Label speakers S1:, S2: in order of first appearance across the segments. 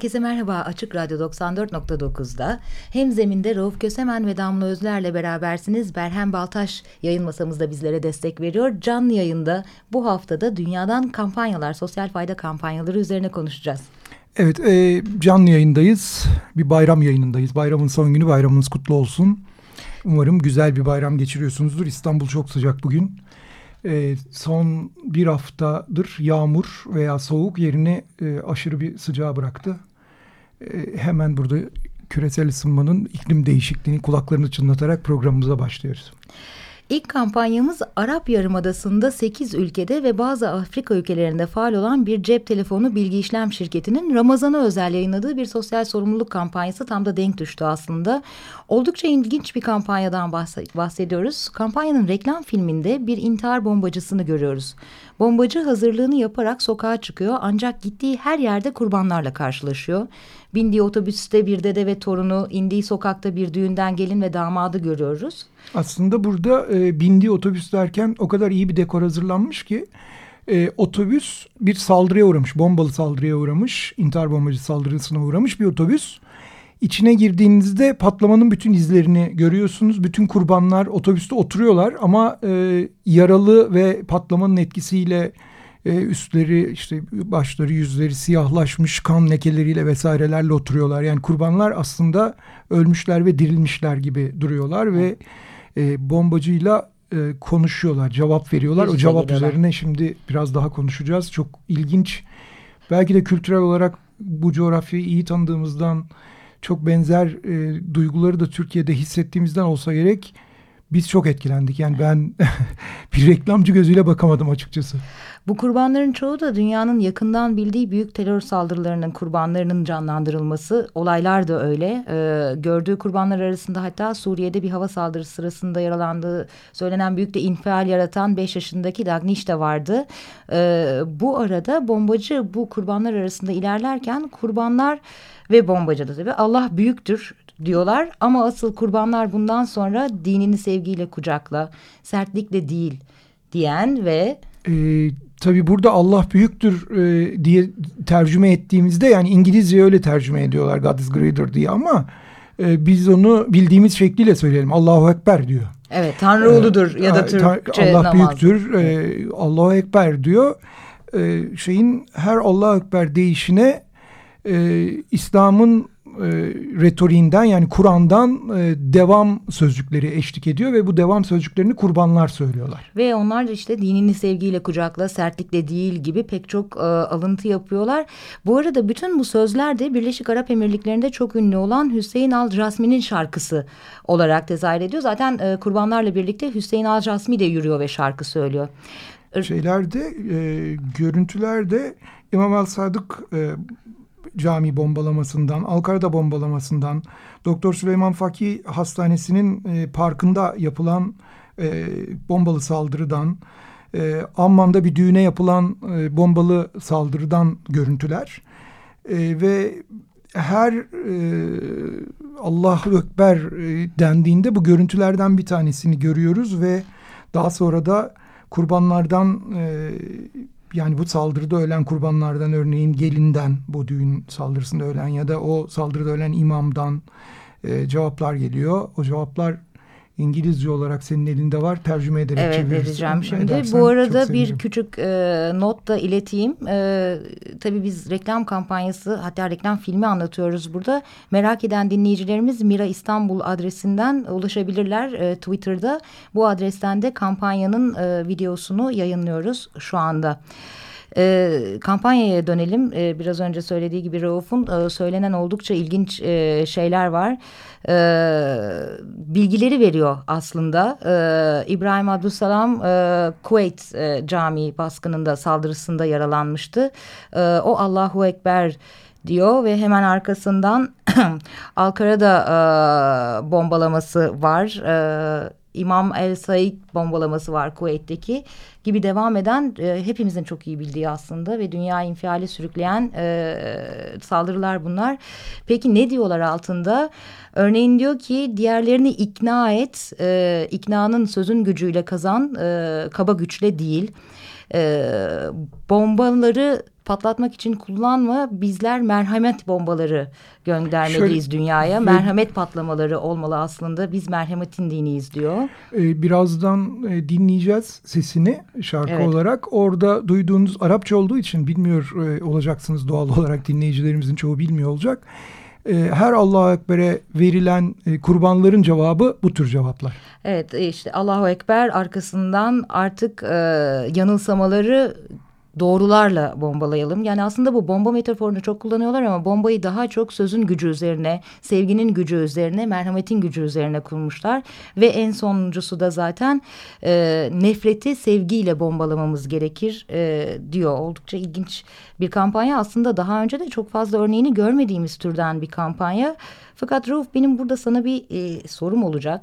S1: Herkese merhaba Açık Radyo 94.9'da hem zeminde Rauf Kösemen ve Damla Özler'le berabersiniz. Berhem Baltaş yayın masamızda bizlere destek veriyor. Canlı yayında bu haftada dünyadan kampanyalar, sosyal fayda kampanyaları üzerine konuşacağız.
S2: Evet e, canlı yayındayız. Bir bayram yayınındayız. Bayramın son günü bayramınız kutlu olsun. Umarım güzel bir bayram geçiriyorsunuzdur. İstanbul çok sıcak bugün. E, son bir haftadır yağmur veya soğuk yerini e, aşırı bir sıcağı bıraktı. E, hemen burada küresel ısınmanın iklim değişikliğini kulaklarını çınlatarak programımıza başlıyoruz.
S1: İlk kampanyamız Arap Yarımadası'nda 8 ülkede ve bazı Afrika ülkelerinde faal olan bir cep telefonu bilgi işlem şirketinin Ramazan'a özel yayınladığı bir sosyal sorumluluk kampanyası tam da denk düştü aslında. Oldukça ilginç bir kampanyadan bahsediyoruz. Kampanyanın reklam filminde bir intihar bombacısını görüyoruz. Bombacı hazırlığını yaparak sokağa çıkıyor ancak gittiği her yerde kurbanlarla karşılaşıyor. Bindiği otobüste bir dede ve torunu, indiği sokakta bir düğünden gelin ve damadı görüyoruz.
S2: Aslında burada e, bindiği otobüs derken o kadar iyi bir dekor hazırlanmış ki e, otobüs bir saldırıya uğramış, bombalı saldırıya uğramış, intihar bombacı saldırısına uğramış bir otobüs. İçine girdiğinizde patlamanın bütün izlerini görüyorsunuz. Bütün kurbanlar otobüste oturuyorlar ama e, yaralı ve patlamanın etkisiyle e, üstleri işte başları yüzleri siyahlaşmış kan lekeleriyle vesairelerle oturuyorlar. Yani kurbanlar aslında ölmüşler ve dirilmişler gibi duruyorlar ve e, bombacıyla e, konuşuyorlar, cevap veriyorlar. Yüz o cevap üzerine şimdi biraz daha konuşacağız. Çok ilginç. Belki de kültürel olarak bu coğrafyayı iyi tanıdığımızdan çok benzer e, duyguları da Türkiye'de hissettiğimizden olsa gerek biz çok etkilendik. Yani ben bir reklamcı gözüyle bakamadım açıkçası.
S1: Bu kurbanların çoğu da dünyanın yakından bildiği büyük terör saldırılarının kurbanlarının canlandırılması. Olaylar da öyle. Ee, gördüğü kurbanlar arasında hatta Suriye'de bir hava saldırısı sırasında yaralandığı söylenen büyük de infial yaratan 5 yaşındaki Dagniş de vardı. Ee, bu arada bombacı bu kurbanlar arasında ilerlerken kurbanlar ve bombacı da tabii Allah büyüktür diyorlar ama asıl kurbanlar bundan sonra dinini sevgiyle kucakla, sertlikle değil diyen ve...
S2: Ee, tabii burada Allah büyüktür e, diye tercüme ettiğimizde yani İngilizce öyle tercüme ediyorlar God is greater diye ama e, biz onu bildiğimiz şekliyle söyleyelim. Allahu Ekber diyor.
S1: Evet Tanrı uludur ee, ya da Türkçe
S2: Allah namaz. büyüktür, e, Allahu Ekber diyor. E, şeyin her Allahu Ekber deyişine e, İslam'ın e, retoriğinden yani Kur'an'dan e, devam sözcükleri eşlik ediyor ve bu devam sözcüklerini kurbanlar söylüyorlar.
S1: Ve onlar da işte dinini sevgiyle kucakla, sertlikle değil gibi pek çok e, alıntı yapıyorlar. Bu arada bütün bu sözler de Birleşik Arap Emirlikleri'nde çok ünlü olan Hüseyin Al Rasmi'nin şarkısı olarak tezahür ediyor. Zaten e, kurbanlarla birlikte Hüseyin Al Rasmi de yürüyor ve şarkı söylüyor.
S2: Şeylerde, e, görüntülerde İmam El Sadık e, cami bombalamasından, Alkarada bombalamasından, Doktor Süleyman Fakih Hastanesi'nin e, parkında yapılan e, bombalı saldırıdan, e, Amman'da bir düğüne yapılan e, bombalı saldırıdan görüntüler. E, ve her e, Allahu Ekber e, dendiğinde bu görüntülerden bir tanesini görüyoruz ve daha sonra da kurbanlardan e, yani bu saldırıda ölen kurbanlardan örneğin gelinden bu düğün saldırısında ölen ya da o saldırıda ölen imamdan e, cevaplar geliyor. O cevaplar İngilizce olarak senin elinde var. Tercüme ederek
S1: evet,
S2: çevirirsin.
S1: vereceğim şimdi. Bu arada bir küçük e, not da ileteyim. E, tabii biz reklam kampanyası hatta reklam filmi anlatıyoruz burada. Merak eden dinleyicilerimiz Mira İstanbul adresinden ulaşabilirler e, Twitter'da. Bu adresten de kampanyanın e, videosunu yayınlıyoruz şu anda. E, kampanyaya dönelim. E, biraz önce söylediği gibi Rauf'un e, söylenen oldukça ilginç e, şeyler var. E, bilgileri veriyor aslında. E, İbrahim Abdüsselam e, Kuveyt e, Camii baskınında saldırısında yaralanmıştı. E, o Allahu Ekber diyor ve hemen arkasından Ankara'da e, bombalaması var. E, İmam El Said bombalaması var Kuveyt'teki gibi devam eden e, hepimizin çok iyi bildiği aslında ve dünya infiale sürükleyen e, saldırılar bunlar. Peki ne diyorlar altında? Örneğin diyor ki diğerlerini ikna et, e, iknanın sözün gücüyle kazan, e, kaba güçle değil. E, bombaları patlatmak için kullanma. Bizler merhamet bombaları göndermeliyiz Şöyle, dünyaya. Merhamet patlamaları olmalı aslında. Biz merhametin diniyiz diyor.
S2: E, birazdan e, dinleyeceğiz sesini şarkı evet. olarak. Orada duyduğunuz Arapça olduğu için bilmiyor e, olacaksınız doğal olarak dinleyicilerimizin çoğu bilmiyor olacak. E, her Allahu Ekber'e verilen e, kurbanların cevabı bu tür cevaplar.
S1: Evet işte Allahu Ekber arkasından artık e, yanılsamaları doğrularla bombalayalım. Yani aslında bu bomba metaforunu çok kullanıyorlar ama bombayı daha çok sözün gücü üzerine, sevginin gücü üzerine, merhametin gücü üzerine kurmuşlar. Ve en sonuncusu da zaten e, nefreti sevgiyle bombalamamız gerekir e, diyor. Oldukça ilginç bir kampanya. Aslında daha önce de çok fazla örneğini görmediğimiz türden bir kampanya. Fakat Rauf benim burada sana bir e, sorum olacak.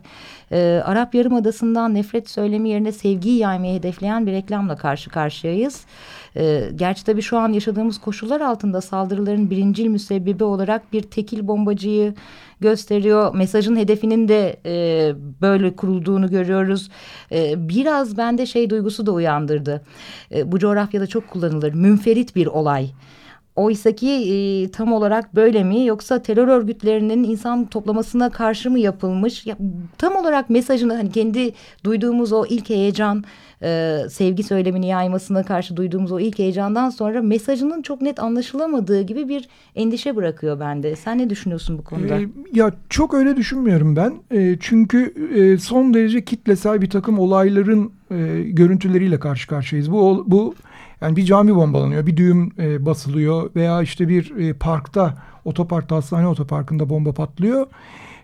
S1: E, Arap Yarımadası'ndan nefret söylemi yerine sevgiyi yaymayı hedefleyen bir reklamla karşı karşıyayız. E, gerçi tabii şu an yaşadığımız koşullar altında saldırıların birincil müsebbibi olarak bir tekil bombacıyı gösteriyor. Mesajın hedefinin de e, böyle kurulduğunu görüyoruz. E, biraz bende şey duygusu da uyandırdı. E, bu coğrafyada çok kullanılır. Münferit bir olay. Oysa ki e, tam olarak böyle mi yoksa terör örgütlerinin insan toplamasına karşı mı yapılmış? Ya, tam olarak mesajını hani kendi duyduğumuz o ilk heyecan e, sevgi söylemini yaymasına karşı duyduğumuz o ilk heyecandan sonra mesajının çok net anlaşılamadığı gibi bir endişe bırakıyor bende. Sen ne düşünüyorsun bu konuda?
S2: Ee, ya çok öyle düşünmüyorum ben. E, çünkü e, son derece kitlesel bir takım olayların e, görüntüleriyle karşı karşıyayız. Bu bu yani bir cami bombalanıyor, bir düğüm e, basılıyor veya işte bir e, parkta, otoparkta, hastane otoparkında bomba patlıyor.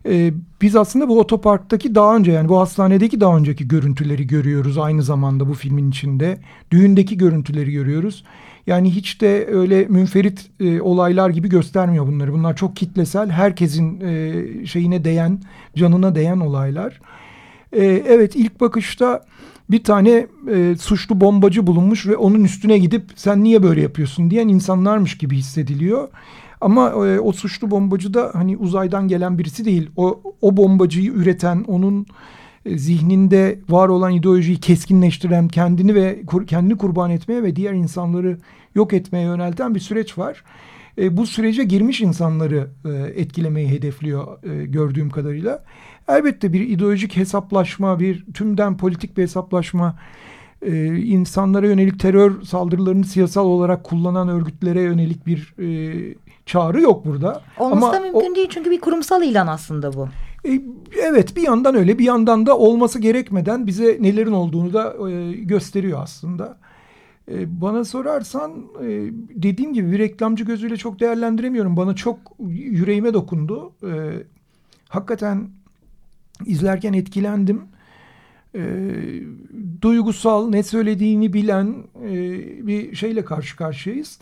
S2: E, biz aslında bu otoparktaki daha önce yani bu hastanedeki daha önceki görüntüleri görüyoruz aynı zamanda bu filmin içinde. Düğündeki görüntüleri görüyoruz. Yani hiç de öyle münferit e, olaylar gibi göstermiyor bunları. Bunlar çok kitlesel, herkesin e, şeyine değen, canına değen olaylar. E, evet ilk bakışta bir tane e, suçlu bombacı bulunmuş ve onun üstüne gidip sen niye böyle yapıyorsun diyen insanlarmış gibi hissediliyor. Ama e, o suçlu bombacı da hani uzaydan gelen birisi değil. O, o bombacıyı üreten, onun e, zihninde var olan ideolojiyi keskinleştiren, kendini ve kur, kendini kurban etmeye ve diğer insanları yok etmeye yönelten bir süreç var. E, bu sürece girmiş insanları e, etkilemeyi hedefliyor e, gördüğüm kadarıyla. Elbette bir ideolojik hesaplaşma, bir tümden politik bir hesaplaşma, e, insanlara yönelik terör saldırılarını siyasal olarak kullanan örgütlere yönelik bir e, çağrı yok burada.
S1: Olması Ama da mümkün o, değil çünkü bir kurumsal ilan aslında bu.
S2: E, evet bir yandan öyle bir yandan da olması gerekmeden bize nelerin olduğunu da e, gösteriyor aslında. E, bana sorarsan e, dediğim gibi bir reklamcı gözüyle çok değerlendiremiyorum. Bana çok yüreğime dokundu. E, hakikaten izlerken etkilendim. Duygusal, ne söylediğini bilen bir şeyle karşı karşıyayız.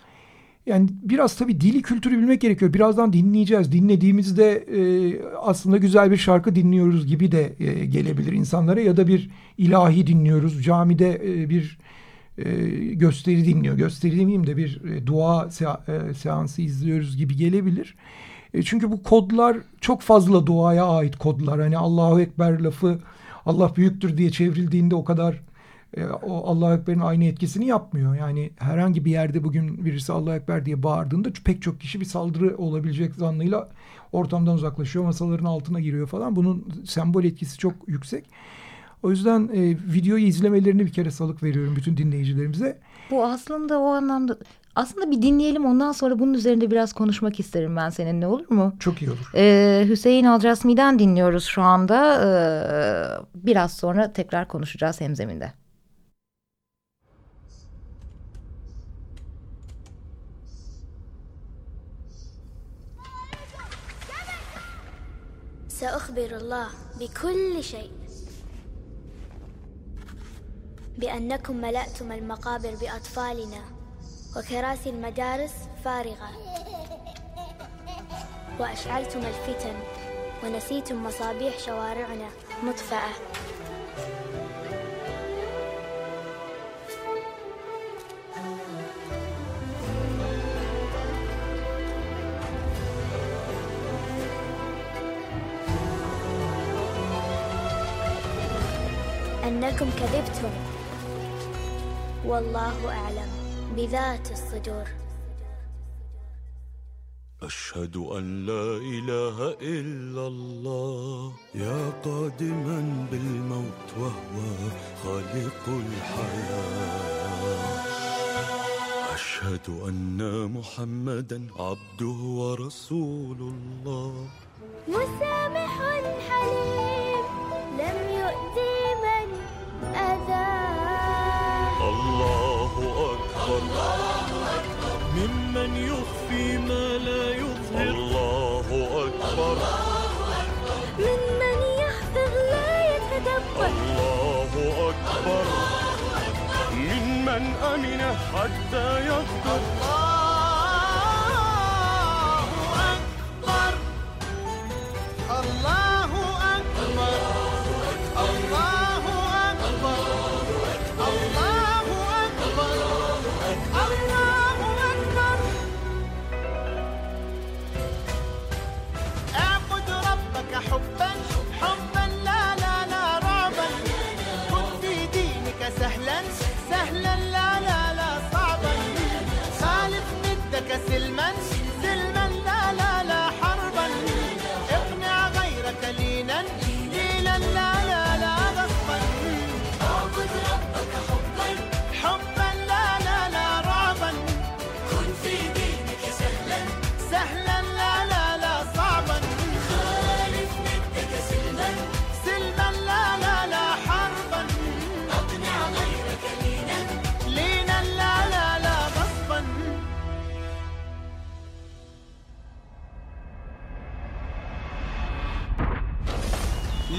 S2: Yani biraz tabii dili kültürü bilmek gerekiyor. Birazdan dinleyeceğiz. Dinlediğimizde e, aslında güzel bir şarkı dinliyoruz gibi de e, gelebilir insanlara. Ya da bir ilahi dinliyoruz. Camide e, bir e, gösteri dinliyor. Gösteri demeyeyim de bir e, dua e, seansı izliyoruz gibi gelebilir. Çünkü bu kodlar çok fazla duaya ait kodlar. Hani Allahu Ekber lafı Allah büyüktür diye çevrildiğinde o kadar e, o Allahu Ekber'in aynı etkisini yapmıyor. Yani herhangi bir yerde bugün birisi Allahu Ekber diye bağırdığında pek çok kişi bir saldırı olabilecek zannıyla ortamdan uzaklaşıyor. Masaların altına giriyor falan. Bunun sembol etkisi çok yüksek. O yüzden e, videoyu izlemelerini bir kere salık veriyorum bütün dinleyicilerimize.
S1: Bu aslında o anlamda aslında bir dinleyelim ondan sonra bunun üzerinde biraz konuşmak isterim ben seninle olur mu?
S2: Çok iyi olur.
S1: Ee, Hüseyin Alcasmi'den dinliyoruz şu anda. Ee, biraz sonra tekrar konuşacağız hemzeminde.
S3: سأخبر الله بكل شيء بأنكم ملأتم المقابر بأطفالنا وكراسي المدارس فارغة وأشعلتم الفتن ونسيتم مصابيح شوارعنا مطفأة أنكم كذبتم والله أعلم بذات الصدور.
S4: أشهد أن لا إله إلا الله. يا قادما بالموت وهو خالق الحياة. أشهد أن محمدا عبده ورسول الله.
S3: مسامح حليم لم يؤذي من أذاه
S4: Hatta yoktur. سلمان سلمان لا
S3: لا.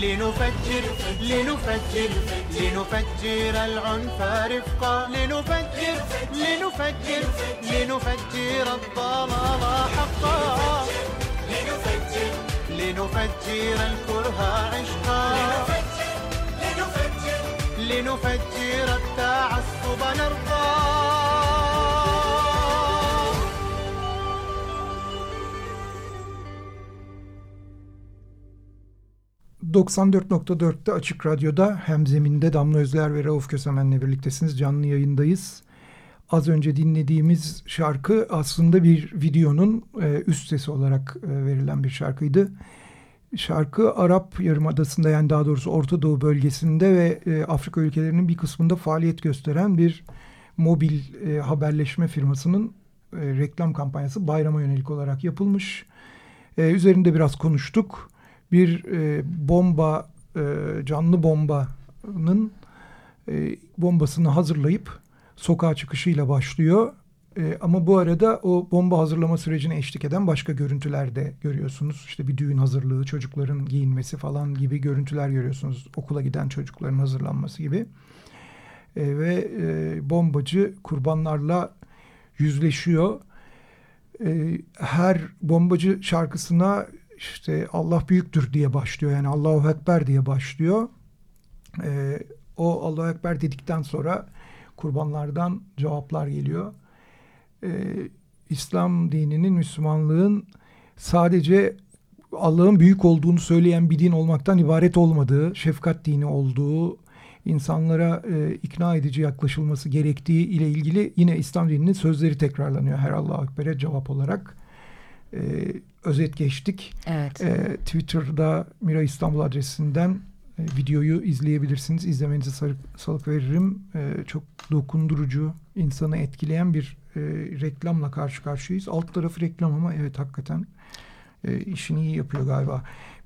S5: لنفجر لنفجر لنفجر العنف رفقا. لنفجر لنفجر لنفجر الضلال حقا. لنفجر لنفجر الكره عشقا. لنفجر التعصب نرضى.
S2: 94.4'te Açık Radyo'da hem zeminde Damla Özler ve Rauf Kösemen'le birliktesiniz. Canlı yayındayız. Az önce dinlediğimiz şarkı aslında bir videonun e, üst sesi olarak e, verilen bir şarkıydı. Şarkı Arap Yarımadası'nda yani daha doğrusu Orta Doğu bölgesinde ve e, Afrika ülkelerinin bir kısmında faaliyet gösteren bir mobil e, haberleşme firmasının e, reklam kampanyası bayrama yönelik olarak yapılmış. E, üzerinde biraz konuştuk bir e, bomba e, canlı bombanın e, bombasını hazırlayıp sokağa çıkışıyla başlıyor. E, ama bu arada o bomba hazırlama sürecine eşlik eden başka görüntüler de görüyorsunuz. İşte bir düğün hazırlığı, çocukların giyinmesi falan gibi görüntüler görüyorsunuz. Okula giden çocukların hazırlanması gibi. E, ve e, bombacı kurbanlarla yüzleşiyor. E, her bombacı şarkısına işte Allah büyüktür diye başlıyor. Yani Allahu Ekber diye başlıyor. Ee, o Allahu Ekber dedikten sonra kurbanlardan cevaplar geliyor. Ee, İslam dininin, Müslümanlığın sadece Allah'ın büyük olduğunu söyleyen bir din olmaktan ibaret olmadığı, şefkat dini olduğu, insanlara e, ikna edici yaklaşılması gerektiği ile ilgili yine İslam dininin sözleri tekrarlanıyor her Allahu Ekber'e cevap olarak. E, özet geçtik.
S1: Evet.
S2: E, Twitter'da Mira İstanbul adresinden e, videoyu izleyebilirsiniz. İzlemenizi salık, salık veririm. E, çok dokundurucu, insanı etkileyen bir e, reklamla karşı karşıyayız. Alt tarafı reklam ama evet hakikaten e, işini iyi yapıyor galiba.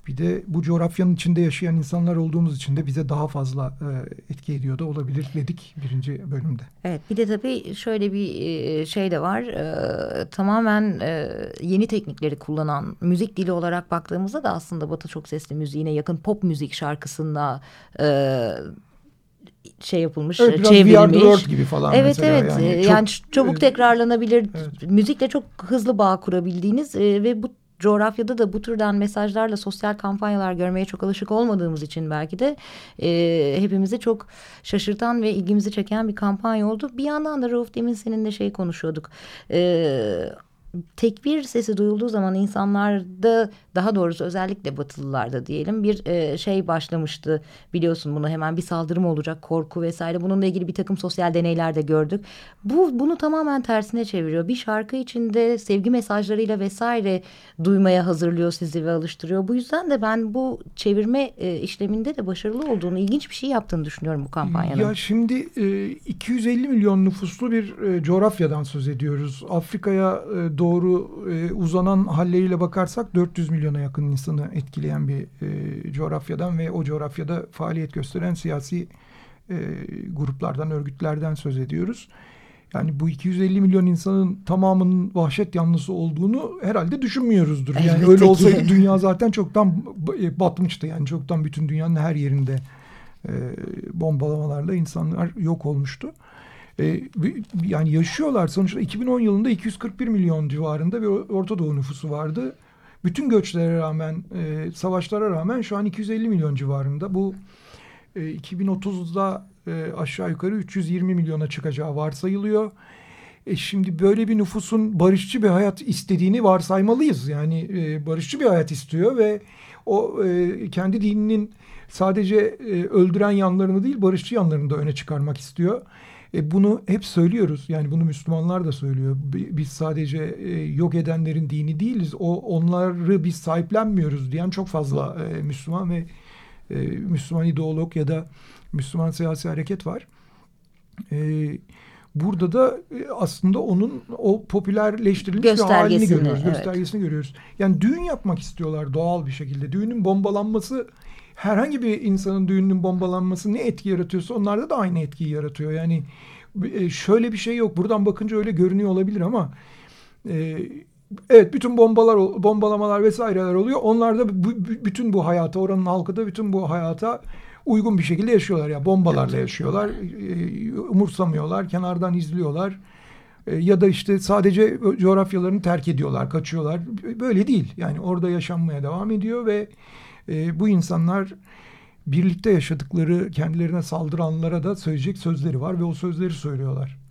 S2: Bir de bu coğrafyanın içinde yaşayan insanlar olduğumuz için de bize daha fazla e, etki ediyor da olabilir dedik birinci bölümde.
S1: Evet bir de tabii şöyle bir e, şey de var. E, tamamen e, yeni teknikleri kullanan müzik dili olarak baktığımızda da aslında Batı çok sesli müziğine yakın pop müzik şarkısında e, şey yapılmış,
S2: Evet, biraz
S1: çevrilmiş.
S2: World gibi falan
S1: Evet
S2: mesela.
S1: evet
S2: Yani
S1: yani,
S2: çok-
S1: yani çabuk tekrarlanabilir
S2: Evet.
S1: müzikle çok hızlı bağ kurabildiğiniz e, ve bu coğrafyada da bu türden mesajlarla sosyal kampanyalar görmeye çok alışık olmadığımız için belki de e, hepimizi çok şaşırtan ve ilgimizi çeken bir kampanya oldu. Bir yandan da Rauf demin seninle şey konuşuyorduk. E, tekbir sesi duyulduğu zaman insanlarda daha doğrusu özellikle batılılarda diyelim bir e, şey başlamıştı biliyorsun bunu hemen bir saldırı mı olacak korku vesaire bununla ilgili bir takım sosyal deneyler de gördük. Bu bunu tamamen tersine çeviriyor. Bir şarkı içinde sevgi mesajlarıyla vesaire duymaya hazırlıyor sizi ve alıştırıyor. Bu yüzden de ben bu çevirme e, işleminde de başarılı olduğunu ilginç bir şey yaptığını düşünüyorum bu kampanyanın.
S2: Ya şimdi e, 250 milyon nüfuslu bir e, coğrafyadan söz ediyoruz. Afrika'ya e, doğru e, uzanan halleriyle bakarsak 400 milyona yakın insanı etkileyen bir e, coğrafyadan ve o coğrafyada faaliyet gösteren siyasi e, gruplardan, örgütlerden söz ediyoruz. Yani bu 250 milyon insanın tamamının vahşet yanlısı olduğunu herhalde düşünmüyoruzdur. Yani
S1: Elbette
S2: öyle
S1: ki.
S2: olsaydı dünya zaten çoktan b- batmıştı. Yani çoktan bütün dünyanın her yerinde e, bombalamalarla insanlar yok olmuştu. E, yani yaşıyorlar sonuçta 2010 yılında 241 milyon civarında bir Orta Doğu nüfusu vardı. Bütün göçlere rağmen, e, savaşlara rağmen şu an 250 milyon civarında. Bu e, 2030'da e, aşağı yukarı 320 milyona çıkacağı varsayılıyor. E şimdi böyle bir nüfusun barışçı bir hayat istediğini varsaymalıyız. Yani e, barışçı bir hayat istiyor ve o e, kendi dininin sadece e, öldüren yanlarını değil barışçı yanlarını da öne çıkarmak istiyor. E, bunu hep söylüyoruz. Yani bunu Müslümanlar da söylüyor. Bi- Biz sadece e, yok edenlerin dini değiliz. O onları biz sahiplenmiyoruz diyen çok fazla e, Müslüman ve e, Müslüman ideolog ya da Müslüman siyasi hareket var. E, burada da e, aslında onun o popülerleştirilmiş bir halini görüyoruz.
S1: evet.
S2: Göstergesini görüyoruz. Yani düğün yapmak istiyorlar doğal bir şekilde. Düğünün bombalanması herhangi bir insanın düğününün bombalanması ne etki yaratıyorsa onlarda da aynı etkiyi yaratıyor. Yani e, şöyle bir şey yok. Buradan bakınca öyle görünüyor olabilir ama e, evet bütün bombalar bombalamalar vesaireler oluyor. Onlar da bu- bütün bu hayata oranın halkı da bütün bu hayata uygun bir şekilde yaşıyorlar ya bombalarla yaşıyorlar. E, umursamıyorlar, kenardan izliyorlar. E, ya da işte sadece coğrafyalarını terk ediyorlar, kaçıyorlar. Böyle değil. Yani orada yaşanmaya devam ediyor ve e, bu insanlar birlikte yaşadıkları kendilerine saldıranlara da söyleyecek sözleri var ve o sözleri söylüyorlar.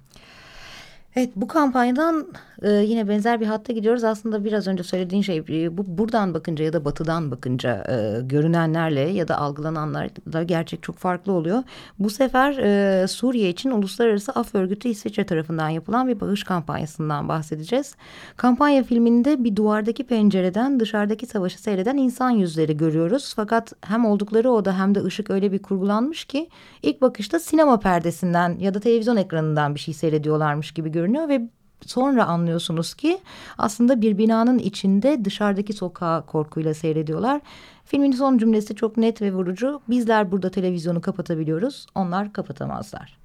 S1: Evet bu kampanyadan e, yine benzer bir hatta gidiyoruz. Aslında biraz önce söylediğin şey e, bu buradan bakınca ya da batıdan bakınca e, görünenlerle ya da algılananlarla gerçek çok farklı oluyor. Bu sefer e, Suriye için Uluslararası Af Örgütü İsviçre tarafından yapılan bir bağış kampanyasından bahsedeceğiz. Kampanya filminde bir duvardaki pencereden dışarıdaki savaşı seyreden insan yüzleri görüyoruz. Fakat hem oldukları oda hem de ışık öyle bir kurgulanmış ki ilk bakışta sinema perdesinden ya da televizyon ekranından bir şey seyrediyorlarmış gibi görünüyor ve sonra anlıyorsunuz ki aslında bir binanın içinde dışarıdaki sokağı korkuyla seyrediyorlar. Filmin son cümlesi çok net ve vurucu. Bizler burada televizyonu kapatabiliyoruz, onlar kapatamazlar.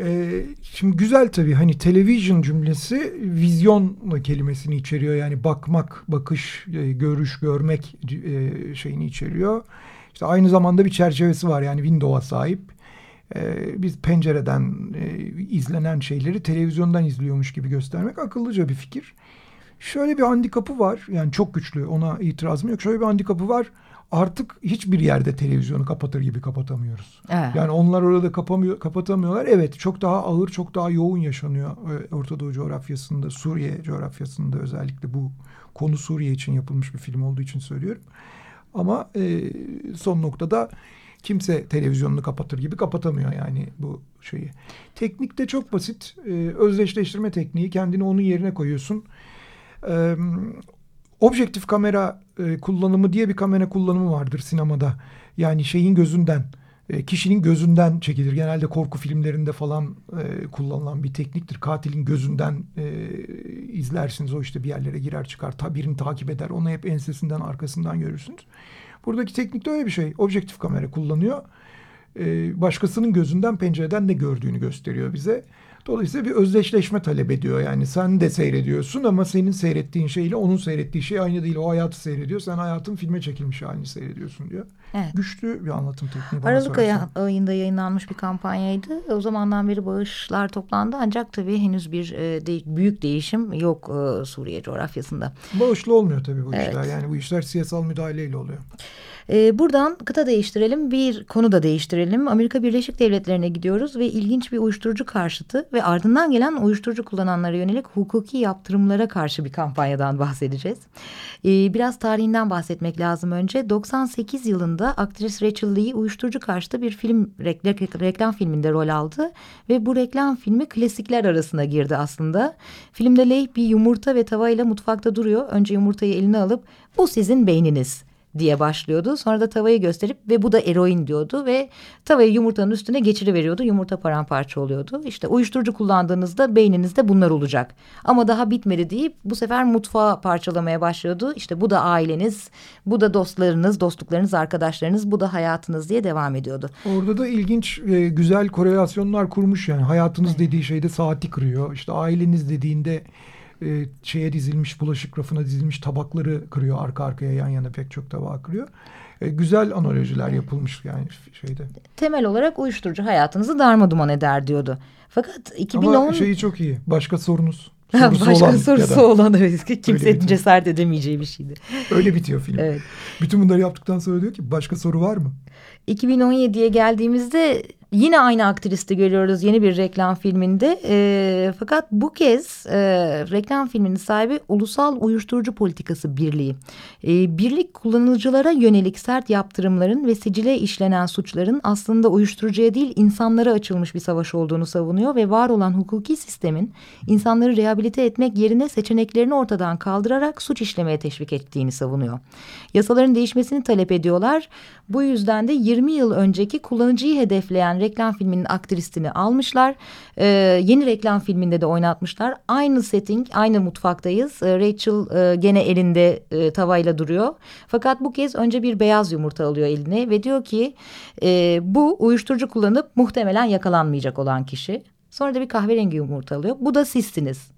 S2: Ee, şimdi güzel tabii hani television cümlesi vizyon kelimesini içeriyor. Yani bakmak, bakış, e, görüş, görmek e, şeyini içeriyor. İşte aynı zamanda bir çerçevesi var yani window'a sahip. Ee, biz pencereden e, izlenen şeyleri televizyondan izliyormuş gibi göstermek akıllıca bir fikir. Şöyle bir handikapı var. Yani çok güçlü ona itirazım yok. Şöyle bir handikapı var. Artık hiçbir yerde televizyonu kapatır gibi kapatamıyoruz.
S1: Evet.
S2: Yani onlar orada kapamıyor, kapatamıyorlar. Evet çok daha ağır, çok daha yoğun yaşanıyor e, Orta Doğu coğrafyasında, Suriye coğrafyasında özellikle bu konu Suriye için yapılmış bir film olduğu için söylüyorum. Ama e, son noktada kimse televizyonunu kapatır gibi kapatamıyor yani bu şeyi. Teknik de çok basit. E, özdeşleştirme tekniği. Kendini onun yerine koyuyorsun. E, objektif kamera e, kullanımı diye bir kamera kullanımı vardır sinemada. Yani şeyin gözünden e, kişinin gözünden çekilir. Genelde korku filmlerinde falan e, kullanılan bir tekniktir. Katilin gözünden e, izlersiniz. O işte bir yerlere girer çıkar. Ta, birini takip eder. Onu hep ensesinden arkasından görürsünüz. Buradaki teknik de öyle bir şey. Objektif kamera kullanıyor. E, başkasının gözünden pencereden ne gördüğünü gösteriyor bize. Dolayısıyla bir özdeşleşme talep ediyor. Yani sen de seyrediyorsun ama senin seyrettiğin şeyle onun seyrettiği şey aynı değil. O hayatı seyrediyor. Sen hayatın filme çekilmiş halini seyrediyorsun diyor.
S1: Evet.
S2: Güçlü bir anlatım tekniği bana
S1: Aralık ayı- ayında yayınlanmış bir kampanyaydı. O zamandan beri bağışlar toplandı ancak tabii henüz bir e, de- büyük değişim yok e, Suriye coğrafyasında.
S2: Bağışlı olmuyor tabii bu
S1: Evet.
S2: işler. Yani bu işler siyasal müdahaleyle oluyor.
S1: E, buradan kıta değiştirelim, bir konu da değiştirelim. Amerika Birleşik Devletleri'ne gidiyoruz ve ilginç bir uyuşturucu karşıtı ve ardından gelen uyuşturucu kullananlara yönelik hukuki yaptırımlara karşı bir kampanyadan bahsedeceğiz. E, biraz tarihinden bahsetmek lazım önce. 98 yılında aktris Rachel Lee uyuşturucu karşıtı bir film reklam, filminde rol aldı ve bu reklam filmi klasikler arasına girdi aslında. Filmde Leigh bir yumurta ve tavayla mutfakta duruyor. Önce yumurtayı eline alıp bu sizin beyniniz diye başlıyordu. Sonra da tavayı gösterip ve bu da eroin diyordu ve tavayı yumurtanın üstüne geçiriveriyordu. Yumurta paramparça oluyordu. İşte uyuşturucu kullandığınızda beyninizde bunlar olacak. Ama daha bitmedi deyip bu sefer mutfağı parçalamaya başlıyordu. İşte bu da aileniz, bu da dostlarınız, dostluklarınız, arkadaşlarınız, bu da hayatınız diye devam ediyordu.
S2: Orada da ilginç, e, güzel korelasyonlar kurmuş yani. Hayatınız dediği şeyde saati kırıyor. İşte aileniz dediğinde e, şeye dizilmiş, bulaşık rafına dizilmiş tabakları kırıyor. Arka arkaya yan yana pek çok tabağı kırıyor. E, güzel analojiler yapılmış yani şeyde.
S1: Temel olarak uyuşturucu hayatınızı darmaduman eder diyordu. Fakat 2010...
S2: Ama şeyi çok iyi. Başka sorunuz. Sorusu
S1: Başka
S2: olan
S1: sorusu olan evet. Kimsenin
S2: bitiyor.
S1: cesaret edemeyeceği bir şeydi.
S2: öyle bitiyor film.
S1: Evet.
S2: Bütün bunları yaptıktan sonra diyor ki başka soru var mı?
S1: 2017'ye geldiğimizde yine aynı aktristi görüyoruz yeni bir reklam filminde. E, fakat bu kez e, reklam filminin sahibi Ulusal Uyuşturucu Politikası Birliği. E, birlik kullanıcılara yönelik sert yaptırımların ve sicile işlenen suçların aslında uyuşturucuya değil insanlara açılmış bir savaş olduğunu savunuyor ve var olan hukuki sistemin insanları rehabilite etmek yerine seçeneklerini ortadan kaldırarak suç işlemeye teşvik ettiğini savunuyor. Yasaların değişmesini talep ediyorlar. Bu yüzden de 20 yıl önceki kullanıcıyı hedefleyen reklam filminin aktrisini almışlar. Ee, yeni reklam filminde de oynatmışlar. Aynı setting, aynı mutfaktayız. Ee, Rachel e, gene elinde e, tavayla duruyor. Fakat bu kez önce bir beyaz yumurta alıyor eline ve diyor ki e, bu uyuşturucu kullanıp muhtemelen yakalanmayacak olan kişi. Sonra da bir kahverengi yumurta alıyor. Bu da sizsiniz.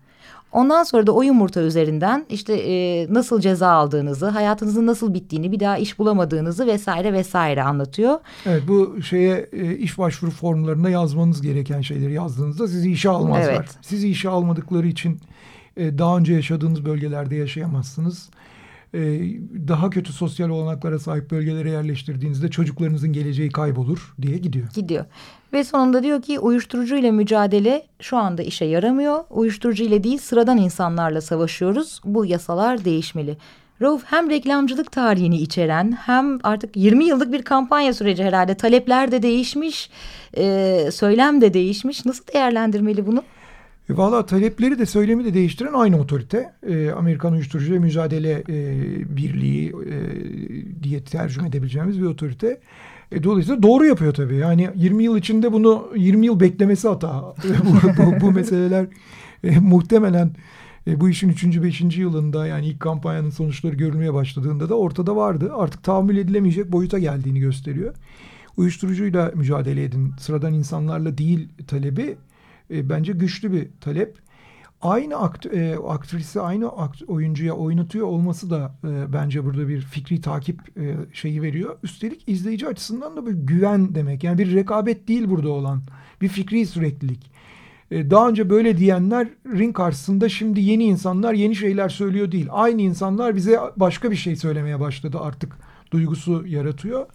S1: Ondan sonra da o yumurta üzerinden işte e, nasıl ceza aldığınızı, hayatınızın nasıl bittiğini, bir daha iş bulamadığınızı vesaire vesaire anlatıyor.
S2: Evet bu şeye e, iş başvuru formlarına yazmanız gereken şeyleri yazdığınızda sizi işe almazlar.
S1: Evet.
S2: Sizi işe almadıkları için e, daha önce yaşadığınız bölgelerde yaşayamazsınız. E, daha kötü sosyal olanaklara sahip bölgelere yerleştirdiğinizde çocuklarınızın geleceği kaybolur diye gidiyor.
S1: Gidiyor. Ve sonunda diyor ki uyuşturucu ile mücadele şu anda işe yaramıyor. Uyuşturucu ile değil sıradan insanlarla savaşıyoruz. Bu yasalar değişmeli. Rauf hem reklamcılık tarihini içeren hem artık 20 yıllık bir kampanya süreci herhalde. Talepler de değişmiş, e, söylem de değişmiş. Nasıl değerlendirmeli bunu?
S2: E, Valla talepleri de söylemi de değiştiren aynı otorite. E, Amerikan Uyuşturucu ve Mücadele e, Birliği e, diye tercüme edebileceğimiz bir otorite. E, dolayısıyla doğru yapıyor tabii. Yani 20 yıl içinde bunu 20 yıl beklemesi hata. bu, bu, bu meseleler e, muhtemelen e, bu işin 3. 5. yılında yani ilk kampanyanın sonuçları görülmeye başladığında da ortada vardı. Artık tahammül edilemeyecek boyuta geldiğini gösteriyor. Uyuşturucuyla mücadele edin. Sıradan insanlarla değil talebi e, bence güçlü bir talep. Aynı akt, e, aktrisi aynı akt, oyuncuya oynatıyor olması da e, bence burada bir fikri takip e, şeyi veriyor. Üstelik izleyici açısından da bir güven demek. Yani bir rekabet değil burada olan. Bir fikri süreklilik. E, daha önce böyle diyenlerin karşısında şimdi yeni insanlar yeni şeyler söylüyor değil. Aynı insanlar bize başka bir şey söylemeye başladı artık duygusu yaratıyor.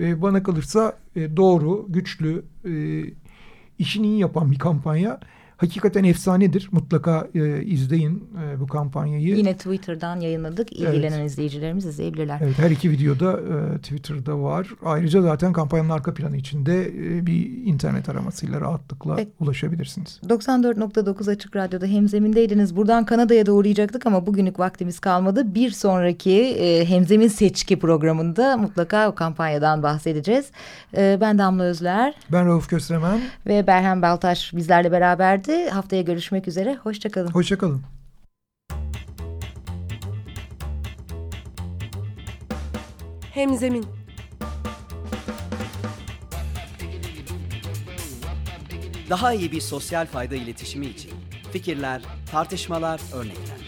S2: E, bana kalırsa e, doğru, güçlü, e, işini iyi yapan bir kampanya. Hakikaten efsanedir. Mutlaka e, izleyin e, bu kampanyayı.
S1: Yine Twitter'dan yayınladık. İlgilenen
S2: Evet.
S1: izleyicilerimiz izleyebilirler.
S2: Evet her iki videoda e, Twitter'da var. Ayrıca zaten kampanyanın arka planı içinde e, bir internet aramasıyla rahatlıkla
S1: Evet.
S2: ulaşabilirsiniz.
S1: 94.9 Açık Radyo'da hemzemindeydiniz. Buradan Kanada'ya da uğrayacaktık ama bugünlük vaktimiz kalmadı. Bir sonraki e, Hemzemin Seçki programında mutlaka o kampanyadan bahsedeceğiz. E, ben Damla Özler
S2: Ben Rauf Köstremen.
S1: ve Berhem Baltaş bizlerle beraberdi. Haftaya görüşmek üzere. Hoşçakalın.
S2: Hoşçakalın.
S6: Hemzemin
S7: Daha iyi bir sosyal fayda iletişimi için fikirler, tartışmalar, örnekler.